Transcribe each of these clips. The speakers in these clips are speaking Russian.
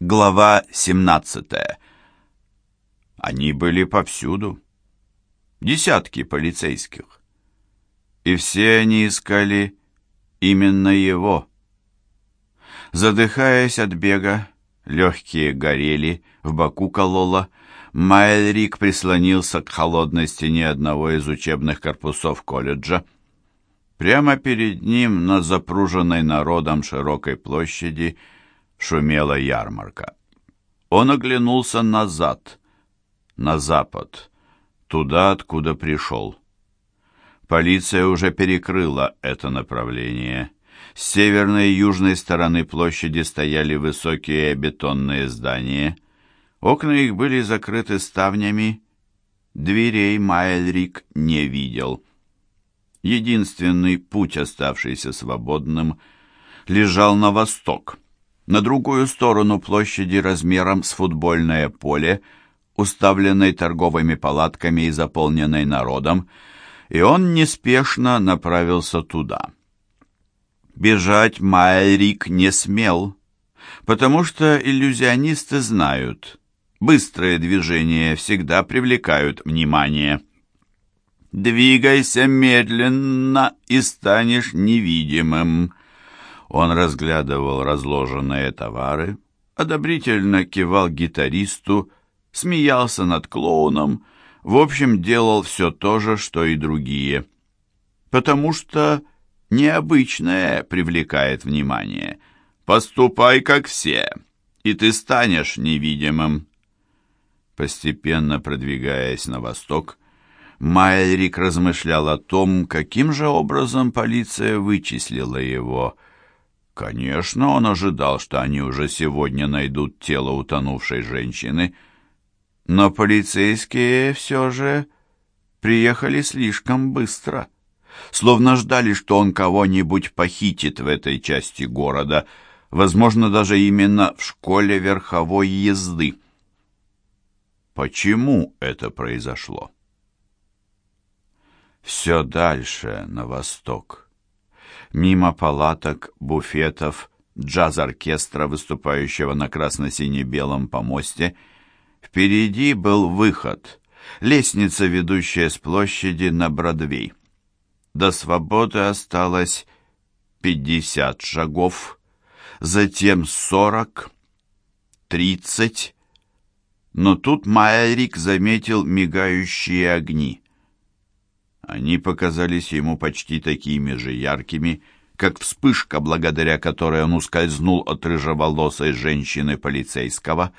Глава 17. Они были повсюду. Десятки полицейских. И все они искали именно его. Задыхаясь от бега, легкие горели, в боку кололо, Майлрик прислонился к холодной стене одного из учебных корпусов колледжа. Прямо перед ним на запруженной народом широкой площади шумела ярмарка. Он оглянулся назад, на запад, туда, откуда пришел. Полиция уже перекрыла это направление. С северной и южной стороны площади стояли высокие бетонные здания. Окна их были закрыты ставнями. Дверей Майлрик не видел. Единственный путь, оставшийся свободным, лежал на восток, на другую сторону площади размером с футбольное поле, уставленной торговыми палатками и заполненной народом, и он неспешно направился туда. Бежать Майрик не смел, потому что иллюзионисты знают, быстрые движения всегда привлекают внимание. «Двигайся медленно и станешь невидимым», он разглядывал разложенные товары, одобрительно кивал гитаристу, смеялся над клоуном, в общем, делал все то же, что и другие. Потому что необычное привлекает внимание. Поступай, как все, и ты станешь невидимым. Постепенно продвигаясь на восток, Майрик размышлял о том, каким же образом полиция вычислила его – Конечно, он ожидал, что они уже сегодня найдут тело утонувшей женщины, но полицейские все же приехали слишком быстро, словно ждали, что он кого-нибудь похитит в этой части города, возможно, даже именно в школе верховой езды. Почему это произошло? Все дальше, на восток мимо палаток, буфетов, джаз-оркестра, выступающего на красно-сине-белом помосте. Впереди был выход, лестница, ведущая с площади на Бродвей. До свободы осталось пятьдесят шагов, затем сорок, тридцать. Но тут Майерик заметил мигающие огни. Они показались ему почти такими же яркими, как вспышка, благодаря которой он ускользнул от рыжеволосой женщины-полицейского.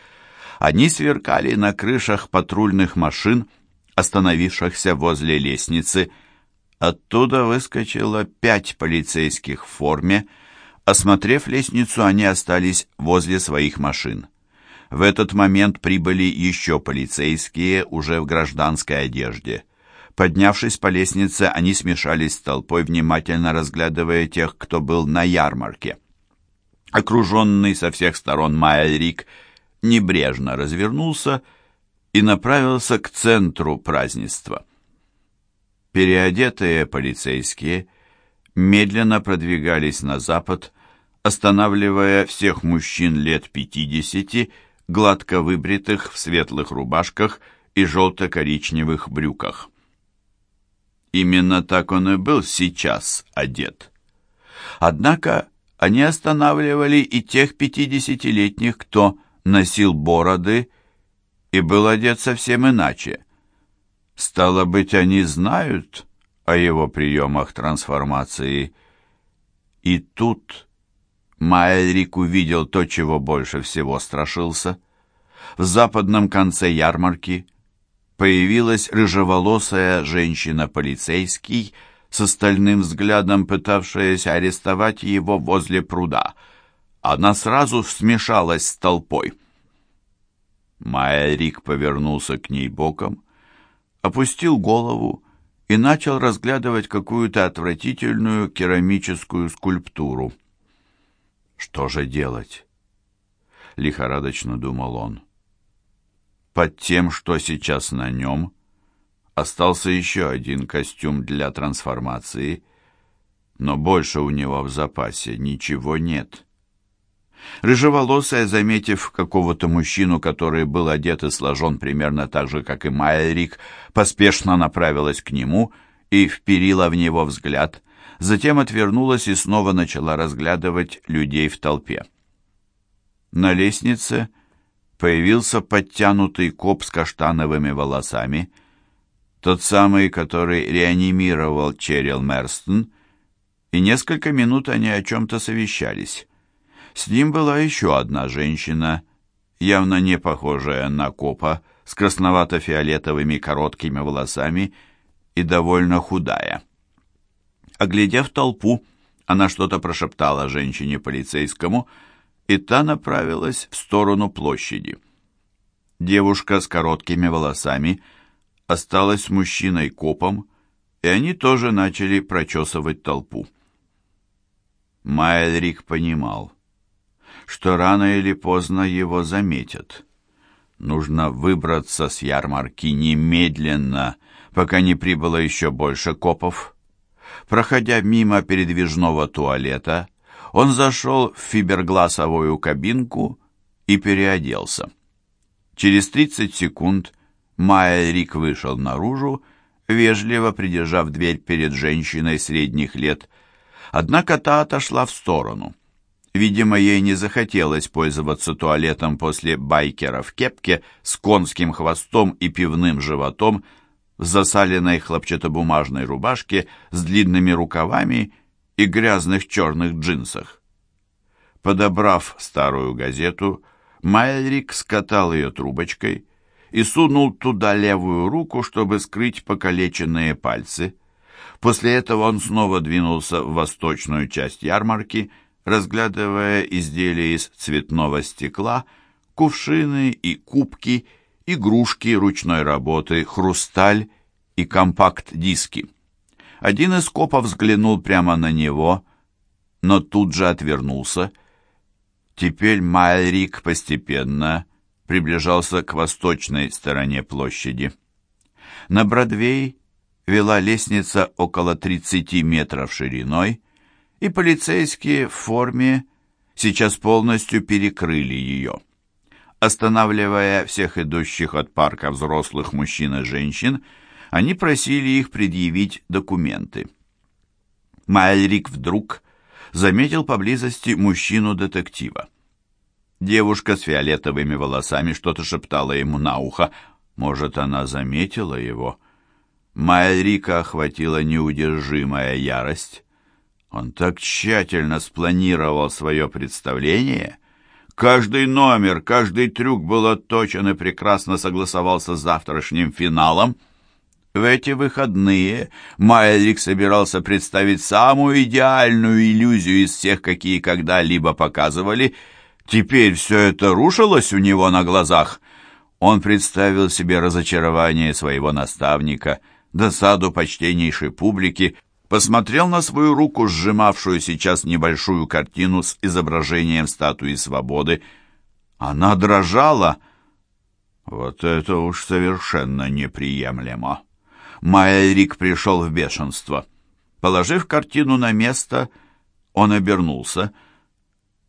Они сверкали на крышах патрульных машин, остановившихся возле лестницы. Оттуда выскочило пять полицейских в форме. Осмотрев лестницу, они остались возле своих машин. В этот момент прибыли еще полицейские, уже в гражданской одежде. Поднявшись по лестнице, они смешались с толпой, внимательно разглядывая тех, кто был на ярмарке. Окруженный со всех сторон Майерик небрежно развернулся и направился к центру празднества. Переодетые полицейские медленно продвигались на запад, останавливая всех мужчин лет пятидесяти, гладко выбритых в светлых рубашках и желто-коричневых брюках. Именно так он и был сейчас одет. Однако они останавливали и тех пятидесятилетних, кто носил бороды и был одет совсем иначе. Стало быть, они знают о его приемах трансформации. И тут Майрик увидел то, чего больше всего страшился. В западном конце ярмарки – появилась рыжеволосая женщина-полицейский с остальным взглядом, пытавшаяся арестовать его возле пруда. Она сразу смешалась с толпой. Майерик повернулся к ней боком, опустил голову и начал разглядывать какую-то отвратительную керамическую скульптуру. «Что же делать?» — лихорадочно думал он. Под тем, что сейчас на нем, остался еще один костюм для трансформации, но больше у него в запасе ничего нет. Рыжеволосая, заметив какого-то мужчину, который был одет и сложен примерно так же, как и Майерик, поспешно направилась к нему и вперила в него взгляд, затем отвернулась и снова начала разглядывать людей в толпе. На лестнице появился подтянутый коп с каштановыми волосами, тот самый, который реанимировал Черил Мерстон, и несколько минут они о чем-то совещались. С ним была еще одна женщина, явно не похожая на копа, с красновато-фиолетовыми короткими волосами и довольно худая. Оглядев толпу, она что-то прошептала женщине-полицейскому, и та направилась в сторону площади. Девушка с короткими волосами осталась с мужчиной-копом, и они тоже начали прочесывать толпу. Майлрик понимал, что рано или поздно его заметят. Нужно выбраться с ярмарки немедленно, пока не прибыло еще больше копов. Проходя мимо передвижного туалета, он зашел в фибергласовую кабинку и переоделся. Через 30 секунд Майя Рик вышел наружу, вежливо придержав дверь перед женщиной средних лет, однако та отошла в сторону. Видимо, ей не захотелось пользоваться туалетом после байкера в кепке с конским хвостом и пивным животом, в засаленной хлопчатобумажной рубашке с длинными рукавами и грязных черных джинсах. Подобрав старую газету, Майлрик скатал ее трубочкой и сунул туда левую руку, чтобы скрыть покалеченные пальцы. После этого он снова двинулся в восточную часть ярмарки, разглядывая изделия из цветного стекла, кувшины и кубки, игрушки ручной работы, хрусталь и компакт-диски. Один из копов взглянул прямо на него, но тут же отвернулся. Теперь Майлрик постепенно приближался к восточной стороне площади. На Бродвей вела лестница около 30 метров шириной, и полицейские в форме сейчас полностью перекрыли ее. Останавливая всех идущих от парка взрослых мужчин и женщин, они просили их предъявить документы. Майлрик вдруг заметил поблизости мужчину-детектива. Девушка с фиолетовыми волосами что-то шептала ему на ухо. Может, она заметила его? Майлрика охватила неудержимая ярость. Он так тщательно спланировал свое представление. Каждый номер, каждый трюк был отточен и прекрасно согласовался с завтрашним финалом — в эти выходные Майлик собирался представить самую идеальную иллюзию из всех, какие когда-либо показывали. Теперь все это рушилось у него на глазах. Он представил себе разочарование своего наставника, досаду почтеннейшей публики, посмотрел на свою руку, сжимавшую сейчас небольшую картину с изображением статуи свободы. Она дрожала. Вот это уж совершенно неприемлемо. Майерик пришел в бешенство. Положив картину на место, он обернулся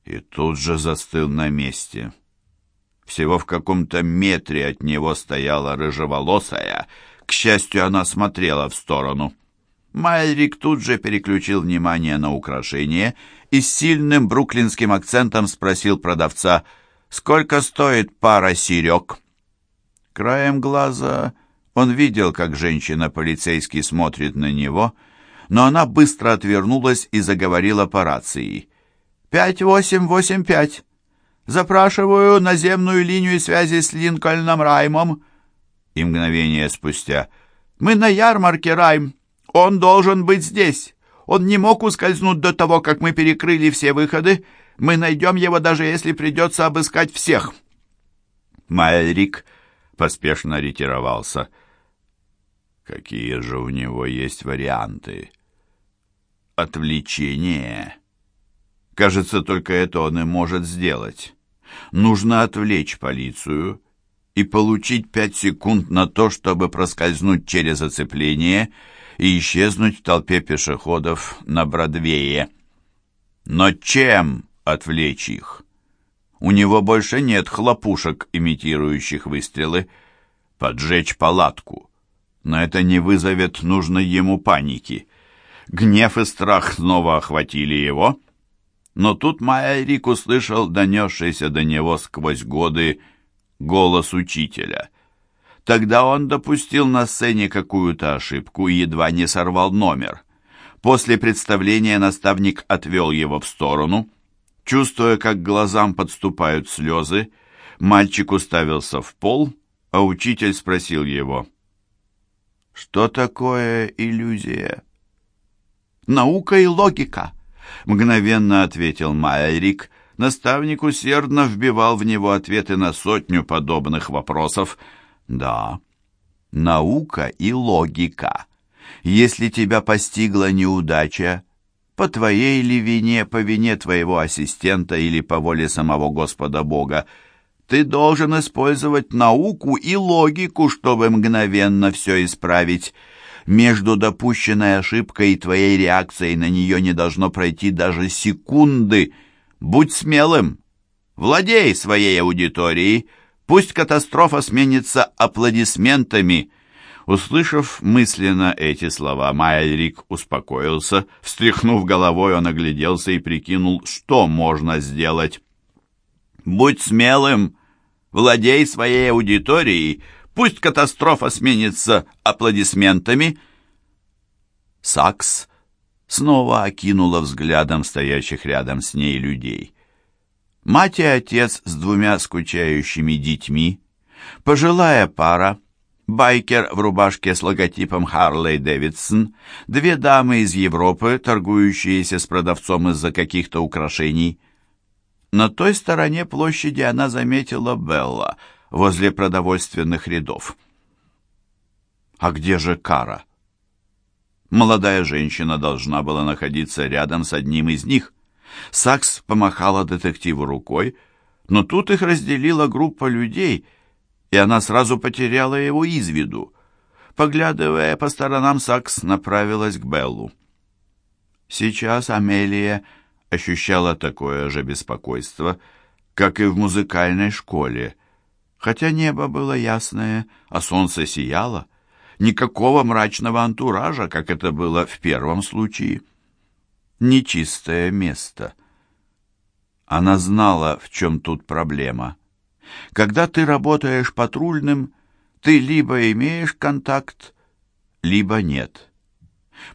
и тут же застыл на месте. Всего в каком-то метре от него стояла рыжеволосая. К счастью, она смотрела в сторону. Майрик тут же переключил внимание на украшение и с сильным бруклинским акцентом спросил продавца, «Сколько стоит пара серег?» Краем глаза он видел, как женщина-полицейский смотрит на него, но она быстро отвернулась и заговорила по рации. «Пять восемь восемь пять. Запрашиваю наземную линию связи с Линкольном Раймом». И мгновение спустя. «Мы на ярмарке, Райм. Он должен быть здесь. Он не мог ускользнуть до того, как мы перекрыли все выходы. Мы найдем его, даже если придется обыскать всех». Майрик поспешно ретировался. Какие же у него есть варианты? Отвлечение. Кажется, только это он и может сделать. Нужно отвлечь полицию и получить пять секунд на то, чтобы проскользнуть через оцепление и исчезнуть в толпе пешеходов на Бродвее. Но чем отвлечь их? У него больше нет хлопушек, имитирующих выстрелы. Поджечь палатку. Но это не вызовет нужной ему паники. Гнев и страх снова охватили его. Но тут Майрик услышал донесшийся до него сквозь годы голос учителя. Тогда он допустил на сцене какую-то ошибку и едва не сорвал номер. После представления наставник отвел его в сторону. Чувствуя, как глазам подступают слезы, мальчик уставился в пол, а учитель спросил его, «Что такое иллюзия?» «Наука и логика», — мгновенно ответил Майрик. Наставник усердно вбивал в него ответы на сотню подобных вопросов. «Да, наука и логика». Если тебя постигла неудача, по твоей ли вине, по вине твоего ассистента или по воле самого Господа Бога, ты должен использовать науку и логику, чтобы мгновенно все исправить. Между допущенной ошибкой и твоей реакцией на нее не должно пройти даже секунды. Будь смелым. Владей своей аудиторией. Пусть катастрофа сменится аплодисментами. Услышав мысленно эти слова, Майрик успокоился. Встряхнув головой, он огляделся и прикинул, что можно сделать. «Будь смелым, владей своей аудиторией, пусть катастрофа сменится аплодисментами». Сакс снова окинула взглядом стоящих рядом с ней людей. Мать и отец с двумя скучающими детьми, пожилая пара, байкер в рубашке с логотипом Харлей Дэвидсон, две дамы из Европы, торгующиеся с продавцом из-за каких-то украшений. На той стороне площади она заметила Белла возле продовольственных рядов. А где же Кара? Молодая женщина должна была находиться рядом с одним из них. Сакс помахала детективу рукой, но тут их разделила группа людей — и она сразу потеряла его из виду. Поглядывая по сторонам, Сакс направилась к Беллу. Сейчас Амелия ощущала такое же беспокойство, как и в музыкальной школе, хотя небо было ясное, а солнце сияло. Никакого мрачного антуража, как это было в первом случае. Нечистое место. Она знала, в чем тут проблема. Когда ты работаешь патрульным, ты либо имеешь контакт, либо нет.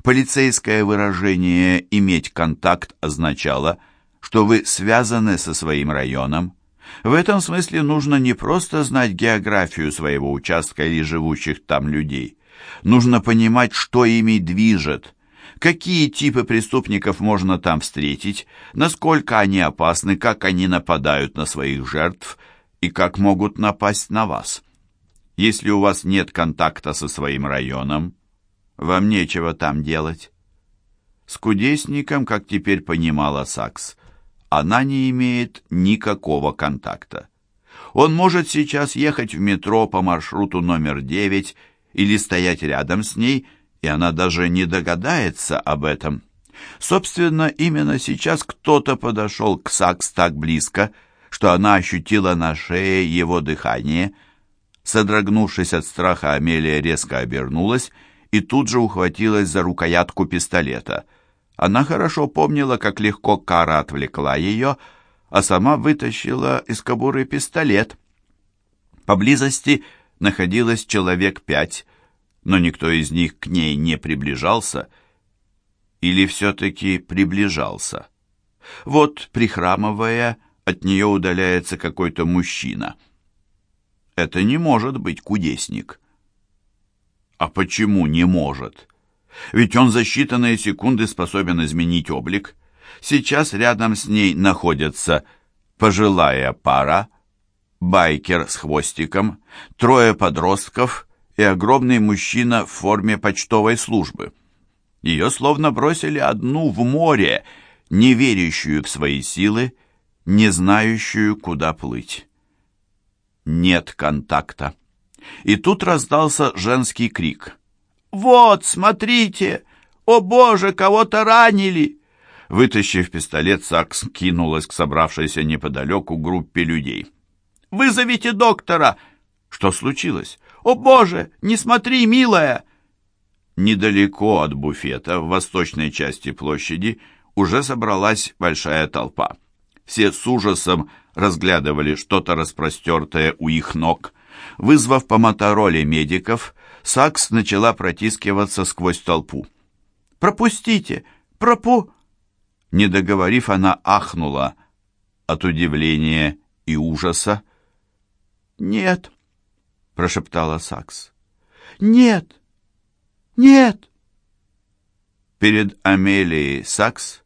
Полицейское выражение «иметь контакт» означало, что вы связаны со своим районом. В этом смысле нужно не просто знать географию своего участка или живущих там людей. Нужно понимать, что ими движет, какие типы преступников можно там встретить, насколько они опасны, как они нападают на своих жертв – и как могут напасть на вас. Если у вас нет контакта со своим районом, вам нечего там делать. С кудесником, как теперь понимала Сакс, она не имеет никакого контакта. Он может сейчас ехать в метро по маршруту номер 9 или стоять рядом с ней, и она даже не догадается об этом. Собственно, именно сейчас кто-то подошел к Сакс так близко, что она ощутила на шее его дыхание. Содрогнувшись от страха, Амелия резко обернулась и тут же ухватилась за рукоятку пистолета. Она хорошо помнила, как легко Кара отвлекла ее, а сама вытащила из кобуры пистолет. Поблизости находилось человек пять, но никто из них к ней не приближался. Или все-таки приближался. Вот, прихрамывая, от нее удаляется какой-то мужчина. Это не может быть кудесник. А почему не может? Ведь он за считанные секунды способен изменить облик. Сейчас рядом с ней находятся пожилая пара, байкер с хвостиком, трое подростков и огромный мужчина в форме почтовой службы. Ее словно бросили одну в море, не верящую в свои силы, не знающую, куда плыть. Нет контакта. И тут раздался женский крик. «Вот, смотрите! О, Боже, кого-то ранили!» Вытащив пистолет, Сакс кинулась к собравшейся неподалеку группе людей. «Вызовите доктора!» «Что случилось?» «О, Боже! Не смотри, милая!» Недалеко от буфета, в восточной части площади, уже собралась большая толпа. Все с ужасом разглядывали что-то распростертое у их ног. Вызвав по мотороле медиков, Сакс начала протискиваться сквозь толпу. «Пропустите! Пропу...» Не договорив, она ахнула от удивления и ужаса. «Нет», — прошептала Сакс. «Нет! Нет!» Перед Амелией Сакс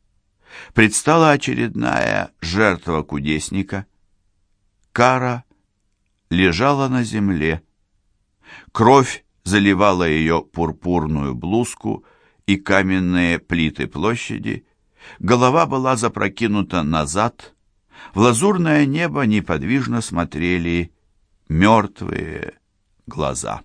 предстала очередная жертва кудесника. Кара лежала на земле. Кровь заливала ее пурпурную блузку и каменные плиты площади. Голова была запрокинута назад. В лазурное небо неподвижно смотрели мертвые глаза.